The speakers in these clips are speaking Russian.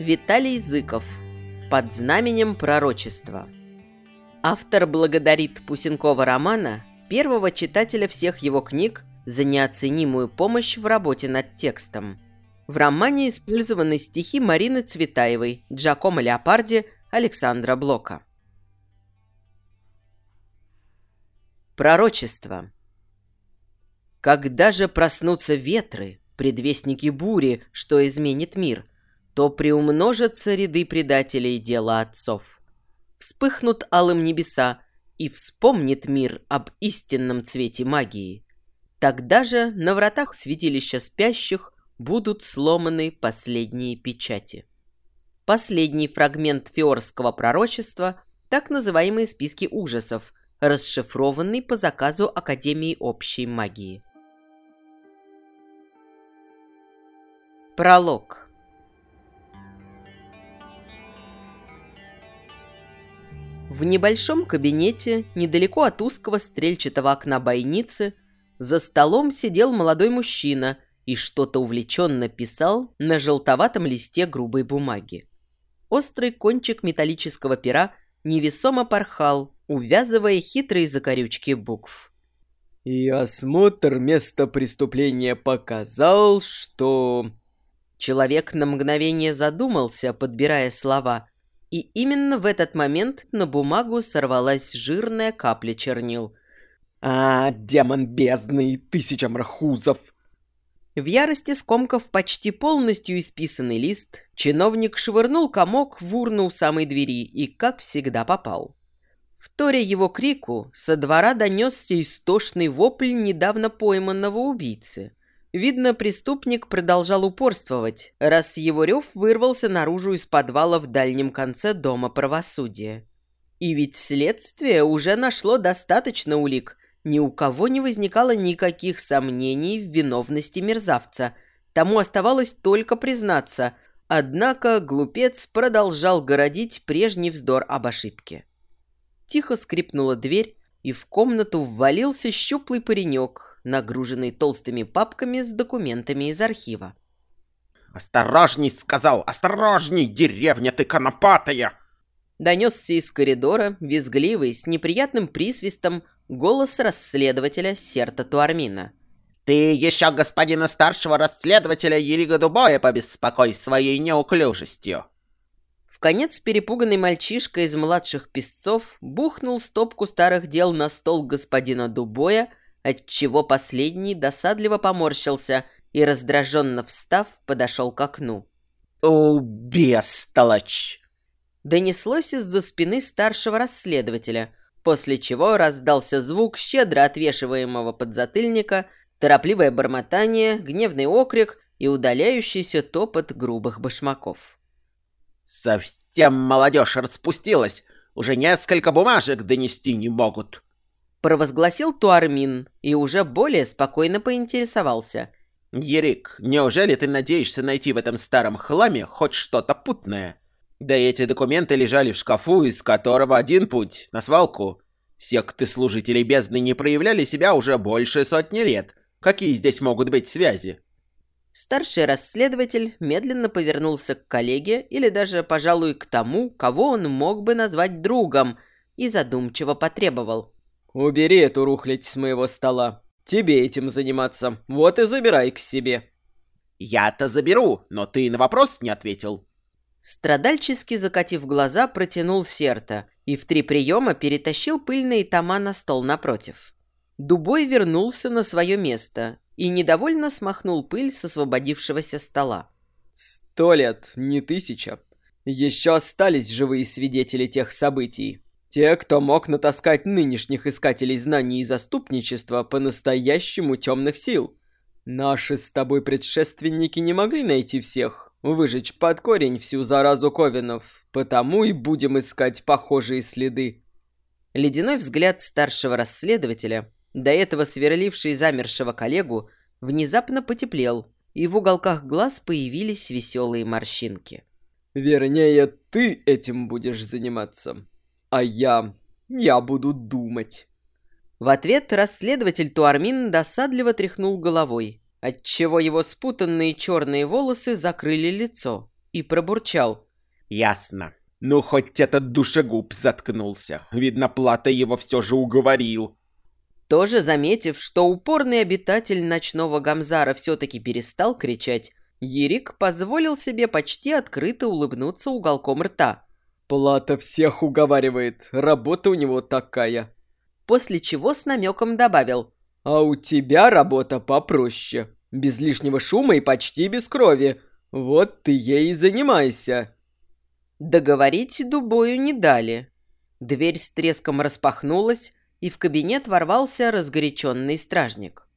Виталий Зыков. Под знаменем пророчества. Автор благодарит Пусенкова романа, первого читателя всех его книг, за неоценимую помощь в работе над текстом. В романе использованы стихи Марины Цветаевой, Джакомо Леопарди, Александра Блока. Пророчество. Когда же проснутся ветры, предвестники бури, что изменит мир, то приумножатся ряды предателей дела отцов. Вспыхнут алым небеса, и вспомнит мир об истинном цвете магии. Тогда же на вратах святилища спящих будут сломаны последние печати. Последний фрагмент фиорского пророчества – так называемые списки ужасов, расшифрованный по заказу Академии общей магии. Пролог В небольшом кабинете, недалеко от узкого стрельчатого окна бойницы, за столом сидел молодой мужчина и что-то увлеченно писал на желтоватом листе грубой бумаги. Острый кончик металлического пера невесомо порхал, увязывая хитрые закорючки букв. И осмотр места преступления показал, что... Человек на мгновение задумался, подбирая слова, и именно в этот момент на бумагу сорвалась жирная капля чернил. «А, демон бездны и тысяча мрахузов!» В ярости скомкав почти полностью исписанный лист, чиновник швырнул комок в урну у самой двери и, как всегда, попал. Вторя его крику, со двора донесся истошный вопль недавно пойманного убийцы – Видно, преступник продолжал упорствовать, раз его рев вырвался наружу из подвала в дальнем конце Дома правосудия. И ведь следствие уже нашло достаточно улик. Ни у кого не возникало никаких сомнений в виновности мерзавца. Тому оставалось только признаться. Однако глупец продолжал городить прежний вздор об ошибке. Тихо скрипнула дверь, и в комнату ввалился щуплый паренек, нагруженный толстыми папками с документами из архива. «Осторожней!» — сказал! «Осторожней, деревня ты конопатая!» Донесся из коридора, визгливый, с неприятным присвистом, голос расследователя Серта Туармина. «Ты еще господина старшего расследователя Ерига Дубоя побеспокой своей неуклюжестью!» В конец перепуганный мальчишка из младших песцов бухнул стопку старых дел на стол господина Дубоя, отчего последний досадливо поморщился и, раздраженно встав, подошел к окну. «О, бестолочь!» Донеслось из-за спины старшего расследователя, после чего раздался звук щедро отвешиваемого подзатыльника, торопливое бормотание, гневный окрик и удаляющийся топот грубых башмаков. «Совсем молодежь распустилась! Уже несколько бумажек донести не могут!» Провозгласил Туармин и уже более спокойно поинтересовался. «Ерик, неужели ты надеешься найти в этом старом хламе хоть что-то путное? Да эти документы лежали в шкафу, из которого один путь — на свалку. Секты служителей бездны не проявляли себя уже больше сотни лет. Какие здесь могут быть связи?» Старший расследователь медленно повернулся к коллеге или даже, пожалуй, к тому, кого он мог бы назвать другом, и задумчиво потребовал. «Убери эту рухлядь с моего стола. Тебе этим заниматься. Вот и забирай к себе». «Я-то заберу, но ты на вопрос не ответил». Страдальчески закатив глаза, протянул Серта и в три приема перетащил пыльные тома на стол напротив. Дубой вернулся на свое место и недовольно смахнул пыль с освободившегося стола. «Сто лет, не тысяча. Еще остались живые свидетели тех событий. Те, кто мог натаскать нынешних искателей знаний и заступничества по-настоящему темных сил. Наши с тобой предшественники не могли найти всех, выжечь под корень всю заразу Ковинов, потому и будем искать похожие следы. Ледяной взгляд старшего расследователя, до этого сверливший замершего коллегу, внезапно потеплел, и в уголках глаз появились веселые морщинки. «Вернее, ты этим будешь заниматься», а я... я буду думать». В ответ расследователь Туармин досадливо тряхнул головой, отчего его спутанные черные волосы закрыли лицо. и пробурчал. «Ясно. Ну, хоть этот душегуб заткнулся. Видно, Плата его все же уговорил». Тоже заметив, что упорный обитатель ночного Гамзара все-таки перестал кричать, Ерик позволил себе почти открыто улыбнуться уголком рта. «Плата всех уговаривает, работа у него такая». После чего с намеком добавил. «А у тебя работа попроще, без лишнего шума и почти без крови. Вот ты ей и занимайся». Договорить Дубою не дали. Дверь с треском распахнулась, и в кабинет ворвался разгоряченный стражник.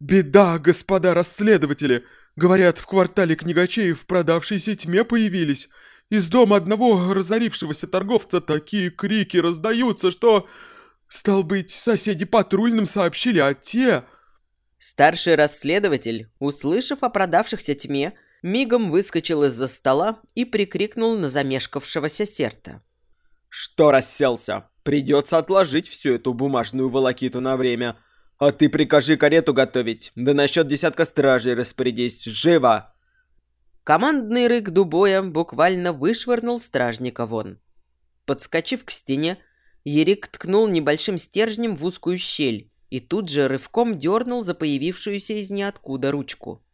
«Беда, господа расследователи! Говорят, в квартале книгачей в продавшейся тьме появились. Из дома одного разорившегося торговца такие крики раздаются, что... Стал быть, соседи патрульным сообщили, а те... Старший расследователь, услышав о продавшихся тьме, мигом выскочил из-за стола и прикрикнул на замешкавшегося серта. «Что расселся? Придется отложить всю эту бумажную волокиту на время. А ты прикажи карету готовить, да насчет десятка стражей распорядись. Живо!» Командный рык Дубоя буквально вышвырнул стражника вон. Подскочив к стене, Ерик ткнул небольшим стержнем в узкую щель и тут же рывком дернул за появившуюся из ниоткуда ручку.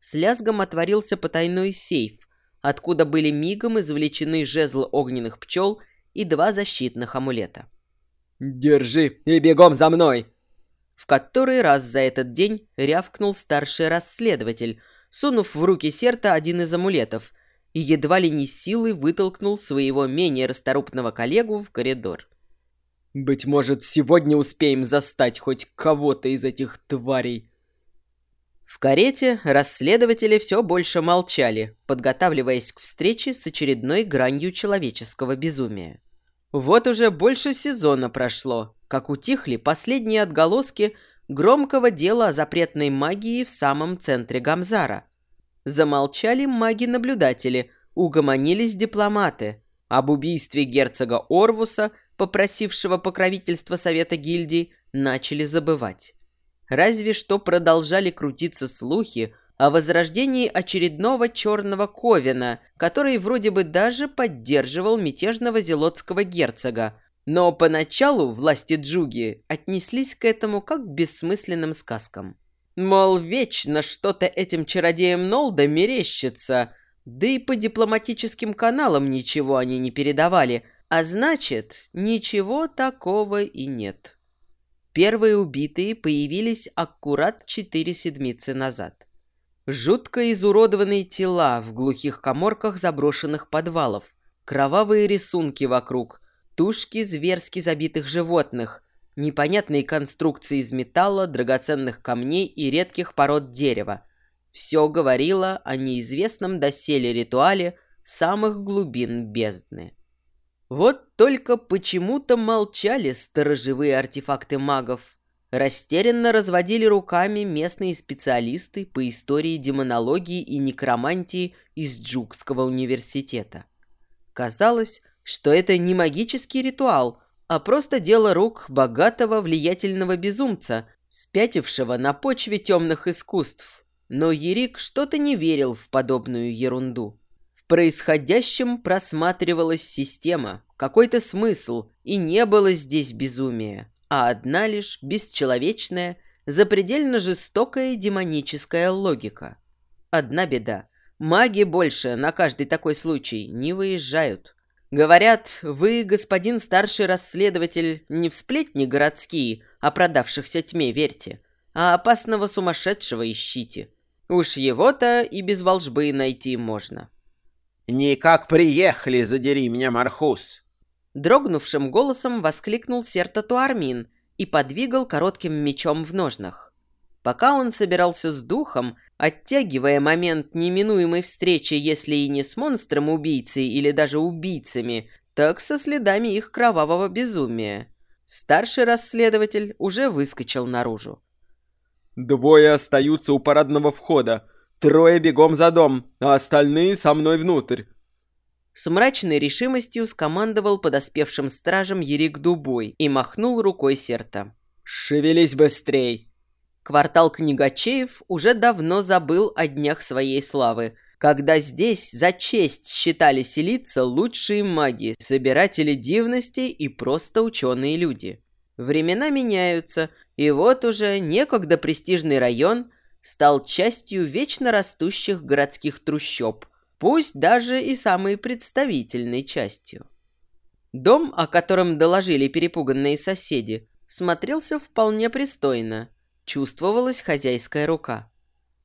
С лязгом отворился потайной сейф, откуда были мигом извлечены жезл огненных пчел и два защитных амулета. «Держи и бегом за мной!» В который раз за этот день рявкнул старший расследователь, сунув в руки Серта один из амулетов, и едва ли не силой вытолкнул своего менее расторопного коллегу в коридор. Быть может, сегодня успеем застать хоть кого-то из этих тварей. В карете расследователи все больше молчали, подготавливаясь к встрече с очередной гранью человеческого безумия. Вот уже больше сезона прошло, как утихли последние отголоски громкого дела о запретной магии в самом центре Гамзара. Замолчали маги-наблюдатели, угомонились дипломаты. Об убийстве герцога Орвуса – попросившего покровительства Совета гильдий, начали забывать. Разве что продолжали крутиться слухи о возрождении очередного черного Ковина, который вроде бы даже поддерживал мятежного зелотского герцога, но поначалу власти Джуги отнеслись к этому как к бессмысленным сказкам. Мол, вечно что-то этим чародеям Нолда мерещится, да и по дипломатическим каналам ничего они не передавали – а значит, ничего такого и нет. Первые убитые появились аккурат четыре седмицы назад. Жутко изуродованные тела в глухих коморках заброшенных подвалов, кровавые рисунки вокруг, тушки зверски забитых животных, непонятные конструкции из металла, драгоценных камней и редких пород дерева. Все говорило о неизвестном доселе ритуале самых глубин бездны. Вот только почему-то молчали сторожевые артефакты магов. Растерянно разводили руками местные специалисты по истории демонологии и некромантии из Джукского университета. Казалось, что это не магический ритуал, а просто дело рук богатого влиятельного безумца, спятившего на почве темных искусств. Но Ерик что-то не верил в подобную ерунду происходящем просматривалась система, какой-то смысл, и не было здесь безумия, а одна лишь бесчеловечная, запредельно жестокая демоническая логика. Одна беда. Маги больше на каждый такой случай не выезжают. Говорят, вы, господин старший расследователь, не в сплетни городские, а продавшихся тьме верьте, а опасного сумасшедшего ищите. Уж его-то и без волжбы найти можно. «Никак приехали, задери меня, Мархус!» Дрогнувшим голосом воскликнул Серта Туармин и подвигал коротким мечом в ножнах. Пока он собирался с духом, оттягивая момент неминуемой встречи, если и не с монстром-убийцей или даже убийцами, так со следами их кровавого безумия. Старший расследователь уже выскочил наружу. «Двое остаются у парадного входа. Трое бегом за дом, а остальные со мной внутрь. С мрачной решимостью скомандовал подоспевшим стражем Ерик Дубой и махнул рукой Серта. «Шевелись быстрей!» Квартал книгачеев уже давно забыл о днях своей славы, когда здесь за честь считали селиться лучшие маги, собиратели дивностей и просто ученые люди. Времена меняются, и вот уже некогда престижный район стал частью вечно растущих городских трущоб, пусть даже и самой представительной частью. Дом, о котором доложили перепуганные соседи, смотрелся вполне пристойно. Чувствовалась хозяйская рука.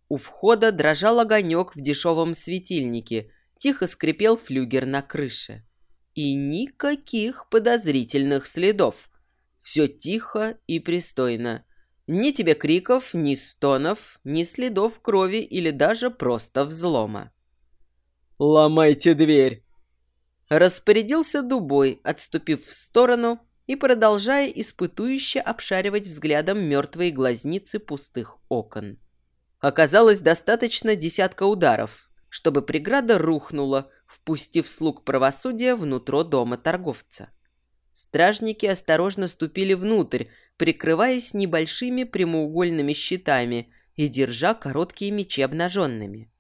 У входа дрожал огонек в дешевом светильнике, тихо скрипел флюгер на крыше. И никаких подозрительных следов. Все тихо и пристойно. Ни тебе криков, ни стонов, ни следов крови или даже просто взлома. «Ломайте дверь!» Распорядился Дубой, отступив в сторону и продолжая испытующе обшаривать взглядом мертвые глазницы пустых окон. Оказалось достаточно десятка ударов, чтобы преграда рухнула, впустив слуг правосудия внутрь дома торговца. Стражники осторожно ступили внутрь, прикрываясь небольшими прямоугольными щитами и держа короткие мечи обнаженными.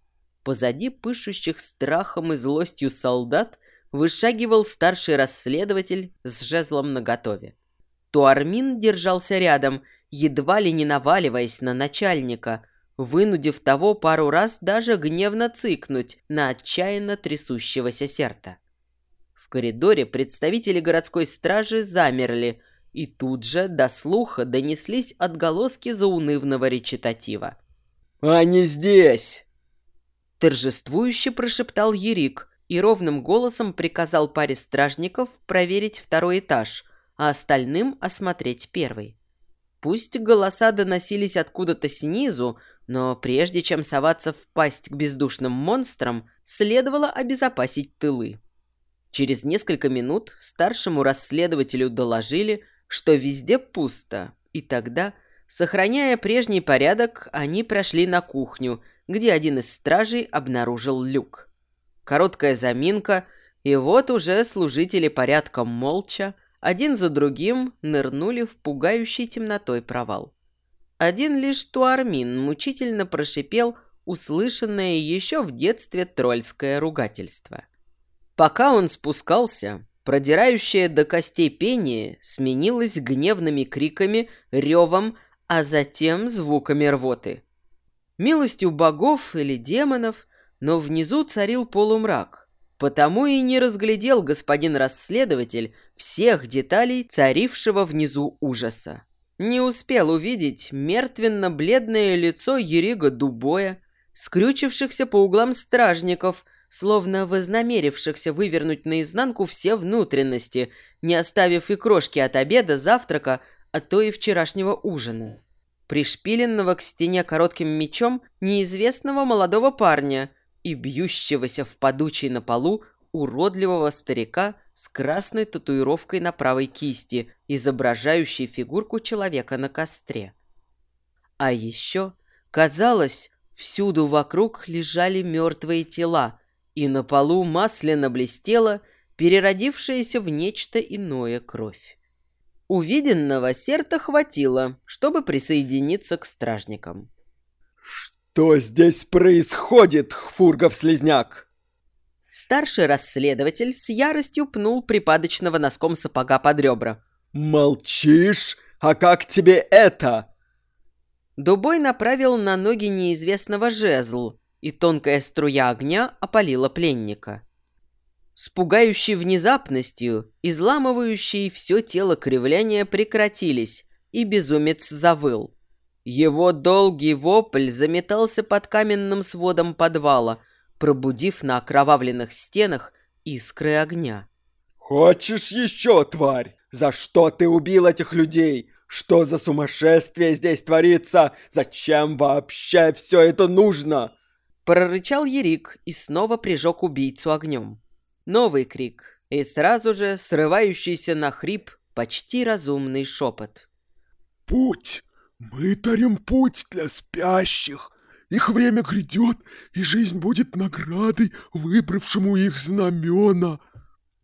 Позади пышущих страхом и злостью солдат вышагивал старший расследователь с жезлом наготове. Туармин держался рядом, едва ли не наваливаясь на начальника, вынудив того пару раз даже гневно цыкнуть на отчаянно трясущегося серта. В коридоре представители городской стражи замерли, и тут же до слуха донеслись отголоски заунывного речитатива. «Они здесь!» Торжествующе прошептал Ерик и ровным голосом приказал паре стражников проверить второй этаж, а остальным осмотреть первый. Пусть голоса доносились откуда-то снизу, но прежде чем соваться в пасть к бездушным монстрам, следовало обезопасить тылы. Через несколько минут старшему расследователю доложили, что везде пусто, и тогда, сохраняя прежний порядок, они прошли на кухню, где один из стражей обнаружил люк. Короткая заминка, и вот уже служители порядка молча, один за другим нырнули в пугающий темнотой провал. Один лишь Туармин мучительно прошипел услышанное еще в детстве тролльское ругательство. Пока он спускался, продирающее до костей пение сменилось гневными криками, ревом, а затем звуками рвоты. Милостью богов или демонов, но внизу царил полумрак, потому и не разглядел господин расследователь всех деталей царившего внизу ужаса. Не успел увидеть мертвенно-бледное лицо Ерига Дубоя, скрючившихся по углам стражников, словно вознамерившихся вывернуть наизнанку все внутренности, не оставив и крошки от обеда, завтрака, а то и вчерашнего ужина. Пришпиленного к стене коротким мечом неизвестного молодого парня и бьющегося в подучий на полу уродливого старика с красной татуировкой на правой кисти, изображающей фигурку человека на костре. А еще, казалось, всюду вокруг лежали мертвые тела, и на полу масляно блестела переродившаяся в нечто иное кровь. Увиденного серта хватило, чтобы присоединиться к стражникам. «Что здесь происходит, Хфургов-слезняк?» Старший расследователь с яростью пнул припадочного носком сапога под ребра. «Молчишь? А как тебе это?» Дубой направил на ноги неизвестного жезл, и тонкая струя огня опалила пленника. С пугающей внезапностью, изламывающие все тело кривляния прекратились, и безумец завыл. Его долгий вопль заметался под каменным сводом подвала – пробудив на окровавленных стенах искры огня. «Хочешь еще, тварь? За что ты убил этих людей? Что за сумасшествие здесь творится? Зачем вообще все это нужно?» Прорычал Ерик и снова прижег убийцу огнем. Новый крик и сразу же срывающийся на хрип почти разумный шепот. «Путь! Мы тарим путь для спящих! Их время грядет, и жизнь будет наградой, выбравшему их знамена.